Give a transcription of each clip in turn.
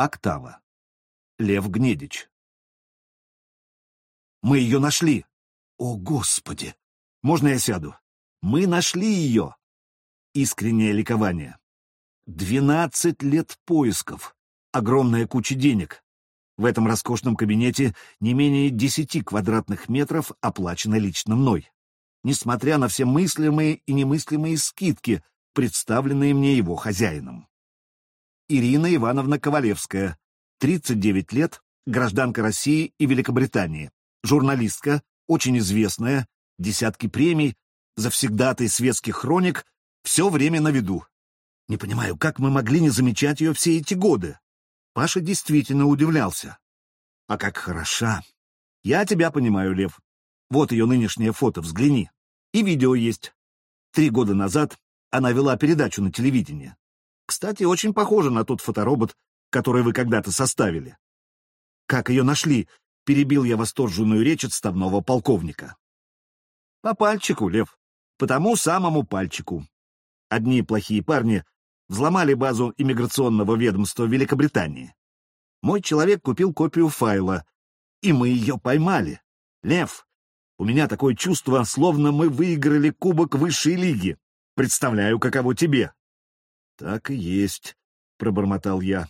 Октава. Лев Гнедич. Мы ее нашли. О, Господи! Можно я сяду? Мы нашли ее. Искреннее ликование. Двенадцать лет поисков. Огромная куча денег. В этом роскошном кабинете не менее десяти квадратных метров оплачено лично мной. Несмотря на все мыслимые и немыслимые скидки, представленные мне его хозяином. Ирина Ивановна Ковалевская, 39 лет, гражданка России и Великобритании, журналистка, очень известная, десятки премий, завсегдатый светских хроник, все время на виду. Не понимаю, как мы могли не замечать ее все эти годы? Паша действительно удивлялся. А как хороша! Я тебя понимаю, Лев. Вот ее нынешнее фото, взгляни. И видео есть. Три года назад она вела передачу на телевидении. Кстати, очень похожа на тот фоторобот, который вы когда-то составили. Как ее нашли? Перебил я восторженную речь отставного полковника. По пальчику, Лев. По тому самому пальчику. Одни плохие парни взломали базу иммиграционного ведомства Великобритании. Мой человек купил копию файла, и мы ее поймали. Лев, у меня такое чувство, словно мы выиграли кубок высшей лиги. Представляю, каково тебе. Так и есть, пробормотал я.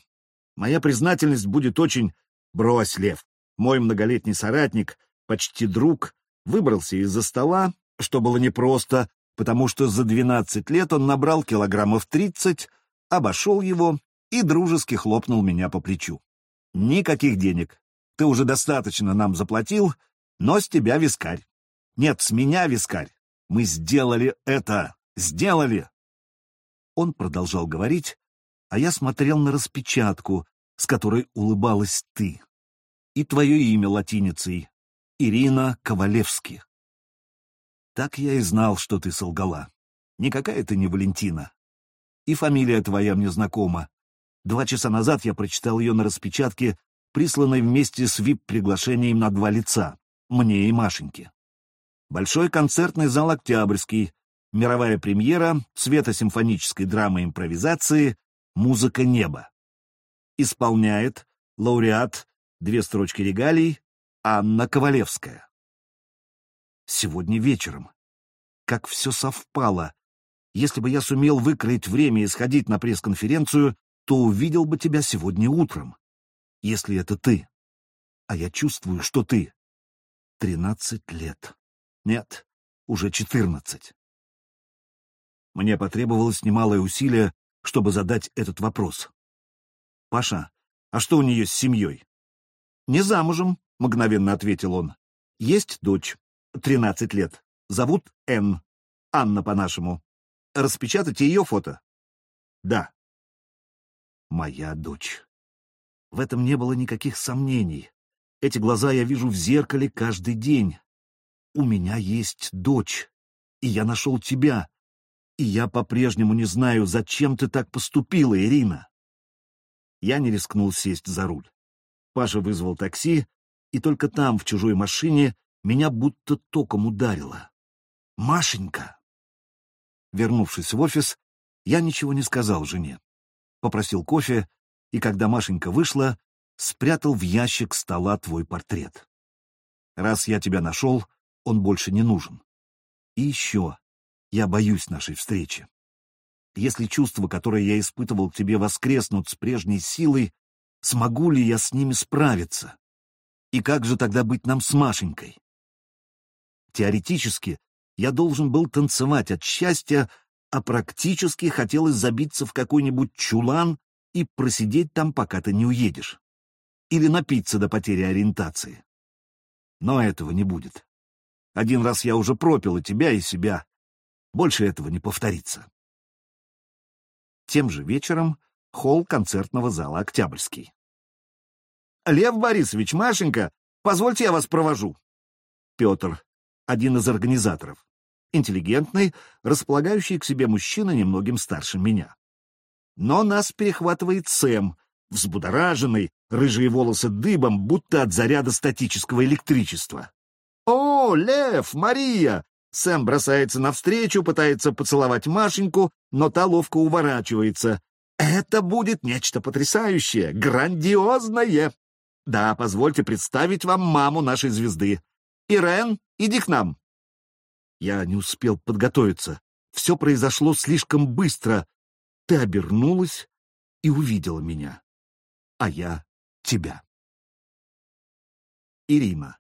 Моя признательность будет очень... Брось, Лев. Мой многолетний соратник, почти друг, выбрался из-за стола, что было непросто, потому что за двенадцать лет он набрал килограммов тридцать, обошел его и дружески хлопнул меня по плечу. Никаких денег. Ты уже достаточно нам заплатил, но с тебя вискарь. Нет, с меня вискарь. Мы сделали это. Сделали. Он продолжал говорить, а я смотрел на распечатку, с которой улыбалась ты. И твое имя латиницей — Ирина Ковалевски. Так я и знал, что ты солгала. Никакая ты не Валентина. И фамилия твоя мне знакома. Два часа назад я прочитал ее на распечатке, присланной вместе с вип-приглашением на два лица, мне и Машеньке. Большой концертный зал «Октябрьский», мировая премьера светосимфонической драмы импровизации «Музыка неба». Исполняет лауреат, две строчки регалий, Анна Ковалевская. Сегодня вечером. Как все совпало. Если бы я сумел выкроить время и сходить на пресс-конференцию, то увидел бы тебя сегодня утром. Если это ты. А я чувствую, что ты. Тринадцать лет. Нет, уже четырнадцать. Мне потребовалось немалое усилие, чтобы задать этот вопрос. «Паша, а что у нее с семьей?» «Не замужем», — мгновенно ответил он. «Есть дочь, тринадцать лет. Зовут Н. Анна по-нашему. Распечатать ее фото?» «Да». «Моя дочь». В этом не было никаких сомнений. Эти глаза я вижу в зеркале каждый день. У меня есть дочь, и я нашел тебя, и я по-прежнему не знаю, зачем ты так поступила, Ирина. Я не рискнул сесть за руль. Паша вызвал такси, и только там, в чужой машине, меня будто током ударило. Машенька! Вернувшись в офис, я ничего не сказал жене. Попросил кофе, и когда Машенька вышла, спрятал в ящик стола твой портрет. Раз я тебя нашел, он больше не нужен. И еще, я боюсь нашей встречи. Если чувства, которые я испытывал к тебе, воскреснут с прежней силой, смогу ли я с ними справиться? И как же тогда быть нам с Машенькой? Теоретически я должен был танцевать от счастья, а практически хотелось забиться в какой-нибудь чулан и просидеть там, пока ты не уедешь. Или напиться до потери ориентации. Но этого не будет. Один раз я уже пропил и тебя, и себя. Больше этого не повторится. Тем же вечером холл концертного зала «Октябрьский». «Лев Борисович, Машенька, позвольте я вас провожу». Петр, один из организаторов. Интеллигентный, располагающий к себе мужчина немногим старше меня. Но нас перехватывает Сэм, взбудораженный, рыжие волосы дыбом, будто от заряда статического электричества. «О, Лев, Мария!» Сэм бросается навстречу, пытается поцеловать Машеньку, но та ловко уворачивается. Это будет нечто потрясающее, грандиозное. Да, позвольте представить вам маму нашей звезды. Ирен, иди к нам. Я не успел подготовиться. Все произошло слишком быстро. Ты обернулась и увидела меня. А я тебя. Ирина.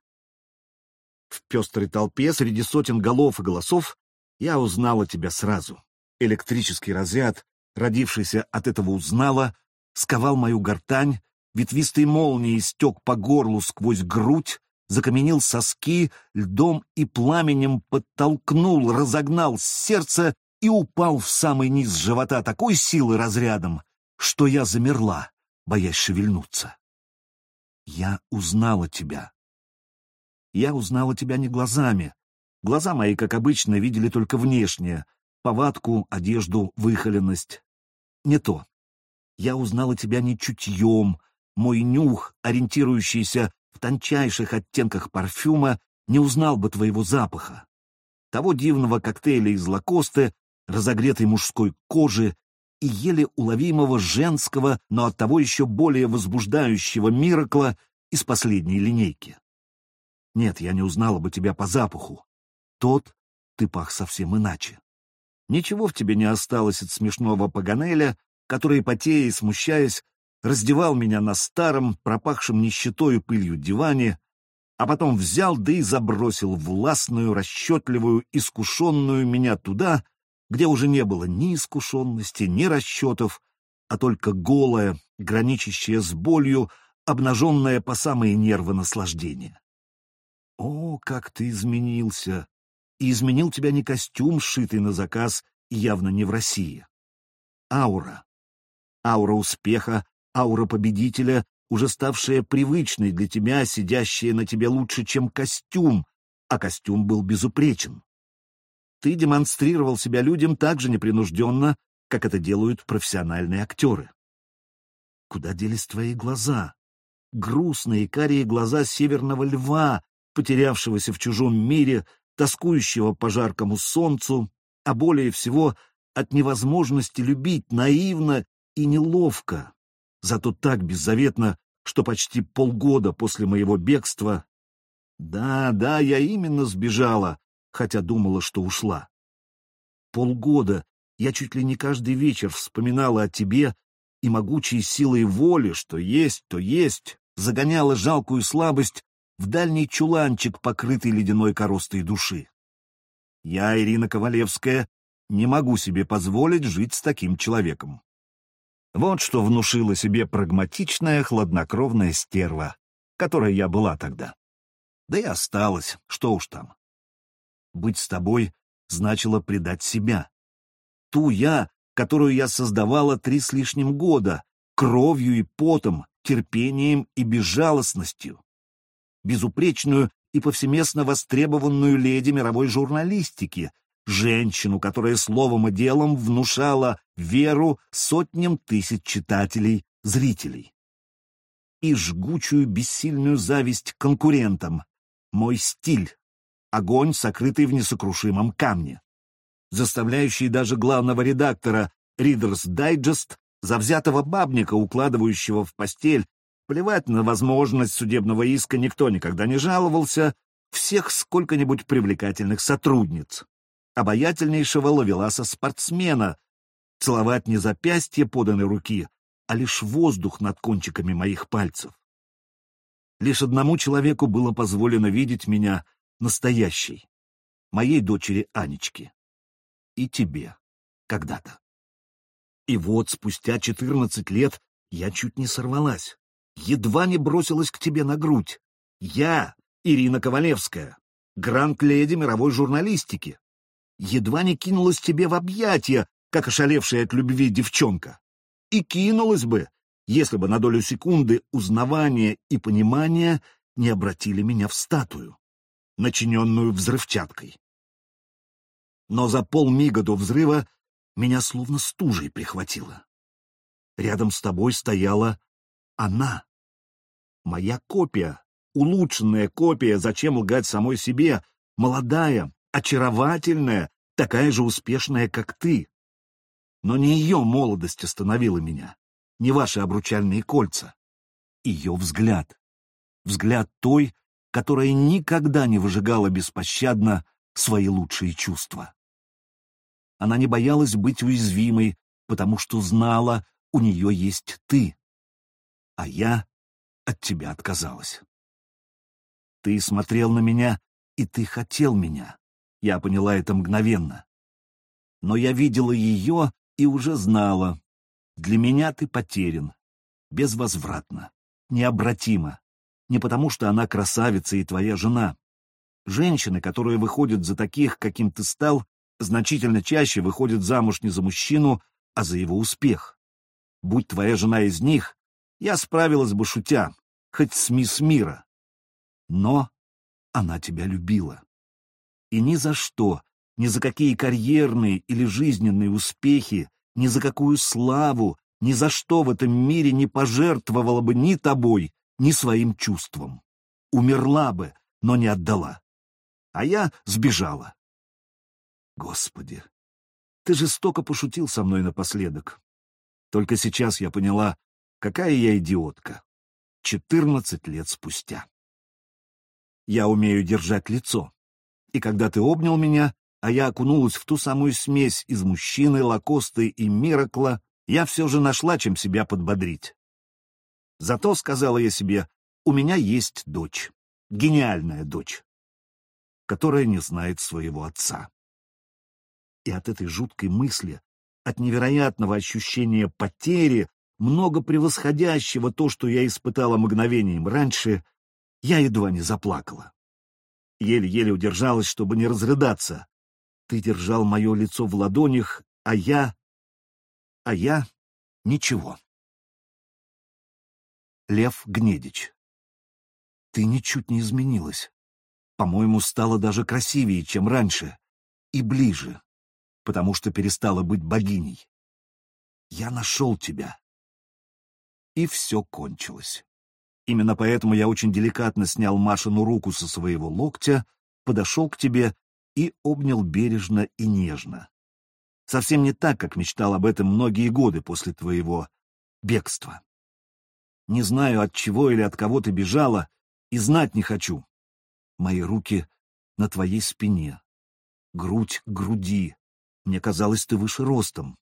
В пестрой толпе среди сотен голов и голосов я узнала тебя сразу. Электрический разряд, родившийся от этого узнала, сковал мою гортань, ветвистой молнией стек по горлу сквозь грудь, закаменил соски, льдом и пламенем подтолкнул, разогнал сердце и упал в самый низ живота такой силы разрядом, что я замерла, боясь шевельнуться. Я узнала тебя. Я узнала тебя не глазами. Глаза мои, как обычно, видели только внешнее — повадку, одежду, выхоленность. Не то. Я узнала тебя не чутьем, мой нюх, ориентирующийся в тончайших оттенках парфюма, не узнал бы твоего запаха. Того дивного коктейля из лакосты, разогретой мужской кожи и еле уловимого женского, но оттого еще более возбуждающего миракла из последней линейки. Нет, я не узнала бы тебя по запаху. Тот ты пах совсем иначе. Ничего в тебе не осталось от смешного Паганеля, который, потея и смущаясь, раздевал меня на старом, пропахшем нищетой и пылью диване, а потом взял да и забросил властную, расчетливую, искушенную меня туда, где уже не было ни искушенности, ни расчетов, а только голая, граничащая с болью, обнаженная по самые нервы наслаждения. О, как ты изменился! И изменил тебя не костюм, сшитый на заказ, явно не в России. Аура. Аура успеха, аура победителя, уже ставшая привычной для тебя, сидящая на тебе лучше, чем костюм, а костюм был безупречен. Ты демонстрировал себя людям так же непринужденно, как это делают профессиональные актеры. Куда делись твои глаза? Грустные карие глаза северного льва, потерявшегося в чужом мире, тоскующего по жаркому солнцу, а более всего от невозможности любить наивно и неловко, зато так беззаветно, что почти полгода после моего бегства... Да, да, я именно сбежала, хотя думала, что ушла. Полгода я чуть ли не каждый вечер вспоминала о тебе и могучей силой воли, что есть, то есть, загоняла жалкую слабость в дальний чуланчик, покрытый ледяной коростой души. Я, Ирина Ковалевская, не могу себе позволить жить с таким человеком. Вот что внушила себе прагматичная, хладнокровная стерва, которой я была тогда. Да и осталась, что уж там. Быть с тобой значило предать себя. Ту я, которую я создавала три с лишним года, кровью и потом, терпением и безжалостностью безупречную и повсеместно востребованную леди мировой журналистики, женщину, которая словом и делом внушала веру сотням тысяч читателей, зрителей. И жгучую бессильную зависть конкурентам. Мой стиль. Огонь, сокрытый в несокрушимом камне. Заставляющий даже главного редактора Reader's Digest, завзятого бабника, укладывающего в постель Плевать на возможность судебного иска никто никогда не жаловался, всех сколько-нибудь привлекательных сотрудниц. Обаятельнейшего ловеласа-спортсмена, целовать не запястье поданной руки, а лишь воздух над кончиками моих пальцев. Лишь одному человеку было позволено видеть меня настоящей, моей дочери Анечки. И тебе когда-то. И вот спустя четырнадцать лет я чуть не сорвалась едва не бросилась к тебе на грудь. Я, Ирина Ковалевская, гранд-леди мировой журналистики. Едва не кинулась тебе в объятия, как ошалевшая от любви девчонка. И кинулась бы, если бы на долю секунды узнавания и понимания не обратили меня в статую, начиненную взрывчаткой. Но за полмига до взрыва меня словно стужей прихватило. Рядом с тобой стояла она. Моя копия, улучшенная копия, зачем лгать самой себе, молодая, очаровательная, такая же успешная, как ты. Но не ее молодость остановила меня, не ваши обручальные кольца. Ее взгляд. Взгляд той, которая никогда не выжигала беспощадно свои лучшие чувства. Она не боялась быть уязвимой, потому что знала, у нее есть ты. А я от тебя отказалась. Ты смотрел на меня, и ты хотел меня. Я поняла это мгновенно. Но я видела ее и уже знала. Для меня ты потерян. Безвозвратно. Необратимо. Не потому, что она красавица и твоя жена. Женщины, которые выходят за таких, каким ты стал, значительно чаще выходят замуж не за мужчину, а за его успех. Будь твоя жена из них, я справилась бы шутя, хоть с мисс мира. Но она тебя любила. И ни за что, ни за какие карьерные или жизненные успехи, ни за какую славу, ни за что в этом мире не пожертвовала бы ни тобой, ни своим чувством. Умерла бы, но не отдала. А я сбежала. Господи, ты жестоко пошутил со мной напоследок. Только сейчас я поняла, какая я идиотка. Четырнадцать лет спустя. Я умею держать лицо. И когда ты обнял меня, а я окунулась в ту самую смесь из мужчины, Лакосты и Миракла, я все же нашла, чем себя подбодрить. Зато, сказала я себе, у меня есть дочь, гениальная дочь, которая не знает своего отца. И от этой жуткой мысли, от невероятного ощущения потери, много превосходящего то, что я испытала мгновением раньше, я едва не заплакала. Еле-еле удержалась, чтобы не разрыдаться. Ты держал мое лицо в ладонях, а я... А я... Ничего. Лев Гнедич. Ты ничуть не изменилась. По-моему, стала даже красивее, чем раньше. И ближе. Потому что перестала быть богиней. Я нашел тебя. И все кончилось. Именно поэтому я очень деликатно снял Машину руку со своего локтя, подошел к тебе и обнял бережно и нежно. Совсем не так, как мечтал об этом многие годы после твоего бегства. Не знаю, от чего или от кого ты бежала, и знать не хочу. Мои руки на твоей спине, грудь к груди. Мне казалось, ты выше ростом.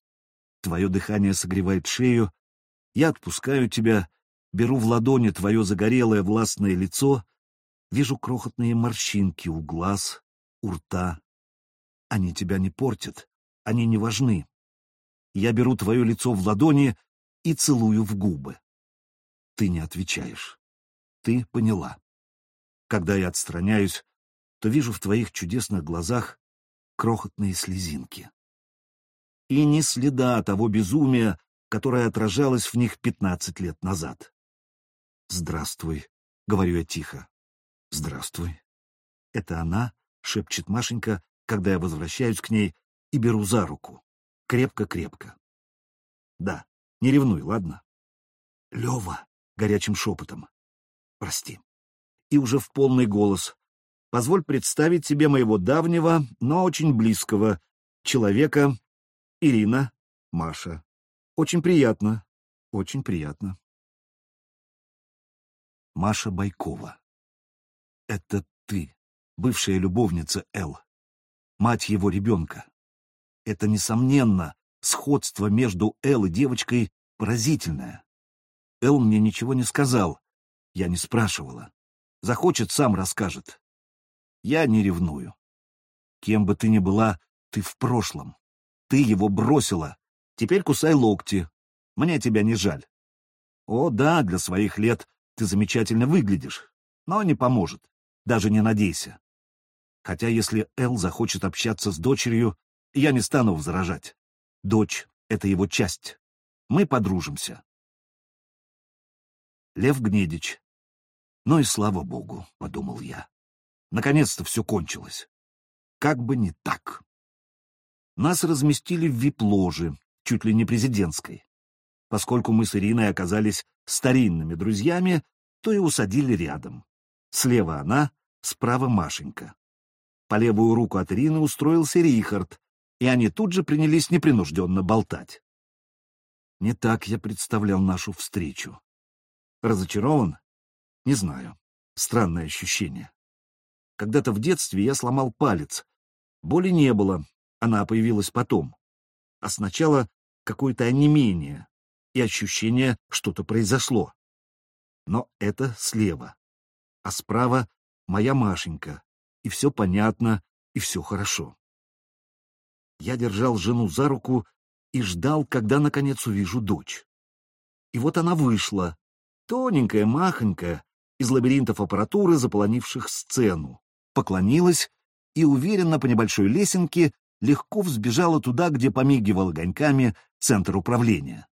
Твое дыхание согревает шею. Я отпускаю тебя, беру в ладони твое загорелое властное лицо, вижу крохотные морщинки у глаз, у рта. Они тебя не портят, они не важны. Я беру твое лицо в ладони и целую в губы. Ты не отвечаешь. Ты поняла. Когда я отстраняюсь, то вижу в твоих чудесных глазах крохотные слезинки. И ни следа того безумия, которое отражалось в них пятнадцать лет назад. «Здравствуй», — говорю я тихо. «Здравствуй». Это она, — шепчет Машенька, когда я возвращаюсь к ней и беру за руку. Крепко-крепко. Да, не ревнуй, ладно? Лева, горячим шепотом. Прости. И уже в полный голос. Позволь представить тебе моего давнего, но очень близкого человека, Ирина, Маша. Очень приятно, очень приятно. Маша Байкова. Это ты, бывшая любовница Эл, мать его ребенка. Это, несомненно, сходство между Эл и девочкой поразительное. Эл мне ничего не сказал, я не спрашивала. Захочет, сам расскажет. Я не ревную. Кем бы ты ни была, ты в прошлом. Ты его бросила. Теперь кусай локти. Мне тебя не жаль. О, да, для своих лет ты замечательно выглядишь, но не поможет. Даже не надейся. Хотя если Эл захочет общаться с дочерью, я не стану возражать. Дочь — это его часть. Мы подружимся. Лев Гнедич. Ну и слава богу, — подумал я. Наконец-то все кончилось. Как бы не так. Нас разместили в вип-ложе, чуть ли не президентской. Поскольку мы с Ириной оказались старинными друзьями, то и усадили рядом. Слева она, справа Машенька. По левую руку от Ирины устроился Рихард, и они тут же принялись непринужденно болтать. Не так я представлял нашу встречу. Разочарован? Не знаю. Странное ощущение. Когда-то в детстве я сломал палец. Боли не было, она появилась потом. А сначала какое-то онемение и ощущение, что-то произошло. Но это слева. А справа моя Машенька. И все понятно, и все хорошо. Я держал жену за руку и ждал, когда, наконец, увижу дочь. И вот она вышла, тоненькая, махонькая, из лабиринтов аппаратуры, заполонивших сцену, поклонилась и уверенно по небольшой лесенке легко взбежала туда, где помигивал огоньками центр управления.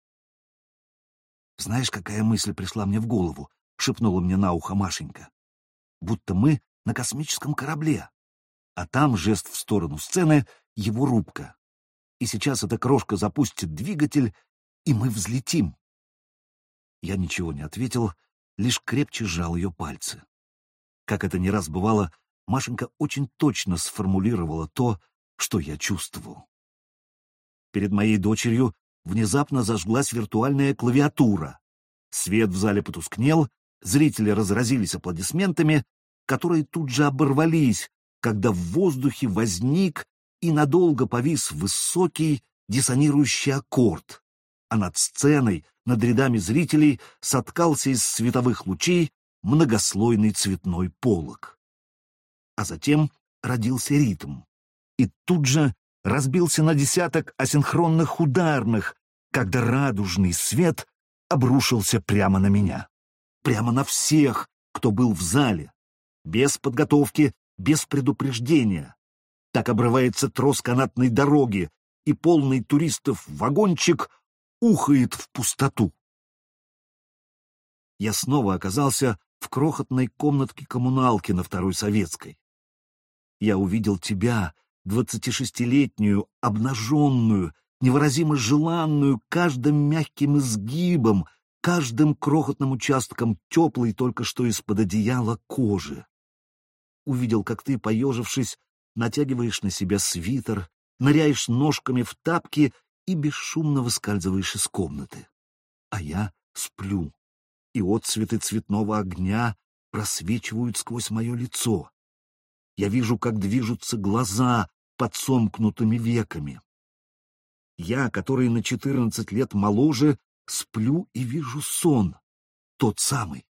«Знаешь, какая мысль пришла мне в голову?» — шепнула мне на ухо Машенька. «Будто мы на космическом корабле, а там жест в сторону сцены — его рубка. И сейчас эта крошка запустит двигатель, и мы взлетим». Я ничего не ответил, лишь крепче сжал ее пальцы. Как это не раз бывало, Машенька очень точно сформулировала то, что я чувствовал. Перед моей дочерью внезапно зажглась виртуальная клавиатура. Свет в зале потускнел, зрители разразились аплодисментами, которые тут же оборвались, когда в воздухе возник и надолго повис высокий диссонирующий аккорд, а над сценой, над рядами зрителей соткался из световых лучей многослойный цветной полог. А затем родился ритм, и тут же разбился на десяток асинхронных ударных, когда радужный свет обрушился прямо на меня. Прямо на всех, кто был в зале. Без подготовки, без предупреждения. Так обрывается трос канатной дороги, и полный туристов вагончик ухает в пустоту. Я снова оказался в крохотной комнатке коммуналки на Второй Советской. Я увидел тебя, двадцатишестилетнюю, обнаженную, невыразимо желанную каждым мягким изгибом, каждым крохотным участком теплой только что из-под одеяла кожи. Увидел, как ты, поежившись, натягиваешь на себя свитер, ныряешь ножками в тапки и бесшумно выскальзываешь из комнаты. А я сплю, и отцветы цветного огня просвечивают сквозь мое лицо. Я вижу, как движутся глаза под сомкнутыми веками. Я, который на четырнадцать лет моложе, сплю и вижу сон, тот самый.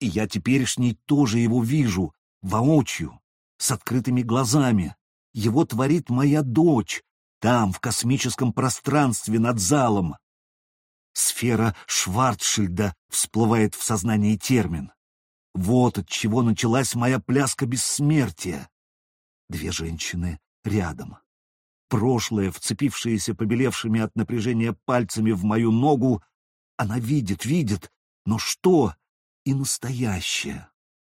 И я теперешний тоже его вижу, воочию, с открытыми глазами. Его творит моя дочь, там, в космическом пространстве над залом. Сфера Шварцшильда всплывает в сознании термин. Вот от чего началась моя пляска бессмертия. Две женщины рядом. Прошлое, вцепившееся побелевшими от напряжения пальцами в мою ногу, она видит, видит, но что? И настоящее.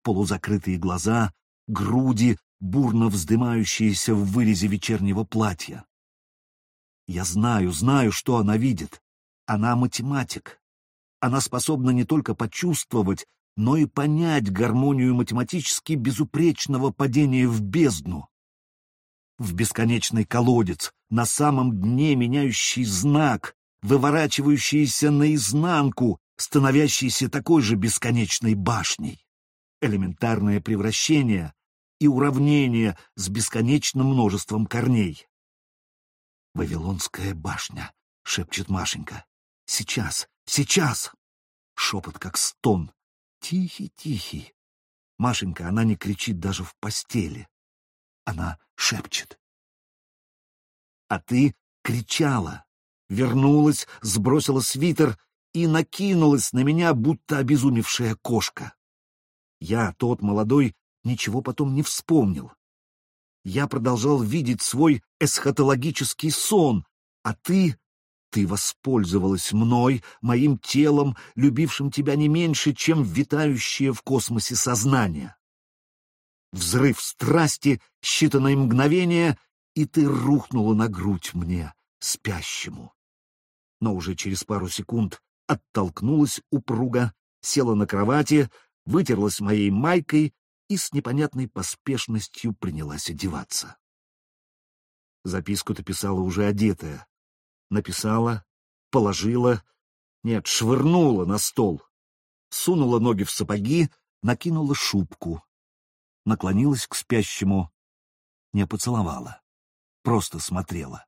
Полузакрытые глаза, груди, бурно вздымающиеся в вырезе вечернего платья. Я знаю, знаю, что она видит. Она математик. Она способна не только почувствовать, но и понять гармонию математически безупречного падения в бездну. В бесконечный колодец, на самом дне меняющий знак, выворачивающийся наизнанку, становящийся такой же бесконечной башней. Элементарное превращение и уравнение с бесконечным множеством корней. «Вавилонская башня», — шепчет Машенька. «Сейчас, сейчас!» Шепот как стон, Тихий-тихий. Машенька, она не кричит даже в постели. Она шепчет. А ты кричала, вернулась, сбросила свитер и накинулась на меня, будто обезумевшая кошка. Я, тот молодой, ничего потом не вспомнил. Я продолжал видеть свой эсхатологический сон, а ты ты воспользовалась мной, моим телом, любившим тебя не меньше, чем витающее в космосе сознание. Взрыв страсти, считанные мгновения, и ты рухнула на грудь мне, спящему. Но уже через пару секунд оттолкнулась упруга, села на кровати, вытерлась моей майкой и с непонятной поспешностью принялась одеваться. Записку-то писала уже одетая. Написала, положила, нет, швырнула на стол. Сунула ноги в сапоги, накинула шубку. Наклонилась к спящему, не поцеловала, просто смотрела.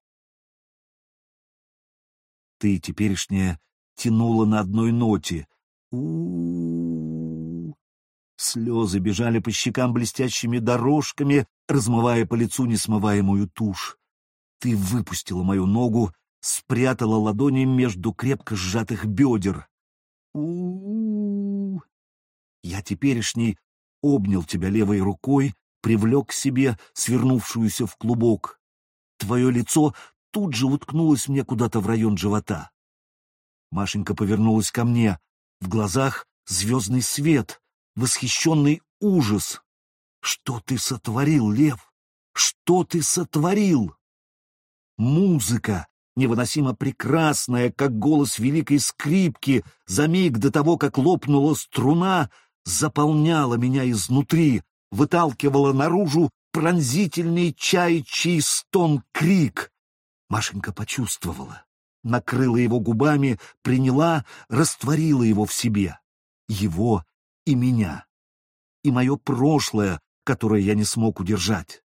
Ты теперешняя тянула на одной ноте. у у, -у. Слезы бежали по щекам блестящими дорожками, размывая по лицу несмываемую тушь. Ты выпустила мою ногу, спрятала ладони между крепко сжатых бедер. у у Я теперешний обнял тебя левой рукой, привлек к себе, свернувшуюся в клубок. Твое лицо тут же уткнулось мне куда-то в район живота. Машенька повернулась ко мне. В глазах звездный свет, восхищенный ужас. «Что ты сотворил, Лев? Что ты сотворил?» Музыка, невыносимо прекрасная, как голос великой скрипки, за миг до того, как лопнула струна, заполняла меня изнутри, выталкивала наружу пронзительный чаячий стон-крик. Машенька почувствовала, накрыла его губами, приняла, растворила его в себе. Его и меня. И мое прошлое, которое я не смог удержать.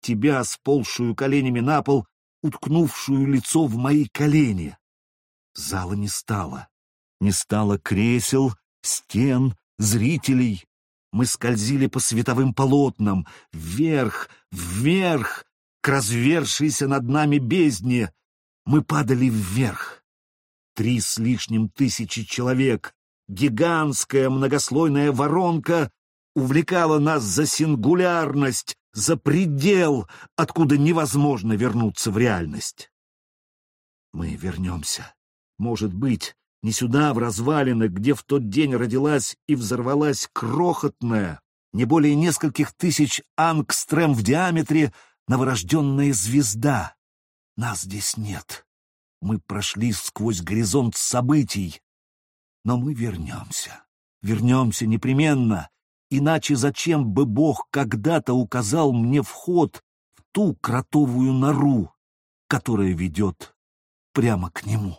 Тебя, сползшую коленями на пол, уткнувшую лицо в мои колени. Зала не стало. Не стало кресел, стен, зрителей. Мы скользили по световым полотнам, вверх, вверх, к развершейся над нами бездне. Мы падали вверх. Три с лишним тысячи человек, гигантская многослойная воронка увлекала нас за сингулярность, за предел, откуда невозможно вернуться в реальность. Мы вернемся. Может быть, не сюда, в развалины, где в тот день родилась и взорвалась крохотная, не более нескольких тысяч ангстрем в диаметре, новорожденная звезда. Нас здесь нет. Мы прошли сквозь горизонт событий. Но мы вернемся. Вернемся непременно, Иначе зачем бы Бог когда-то указал мне вход в ту кротовую нору, которая ведет прямо к нему?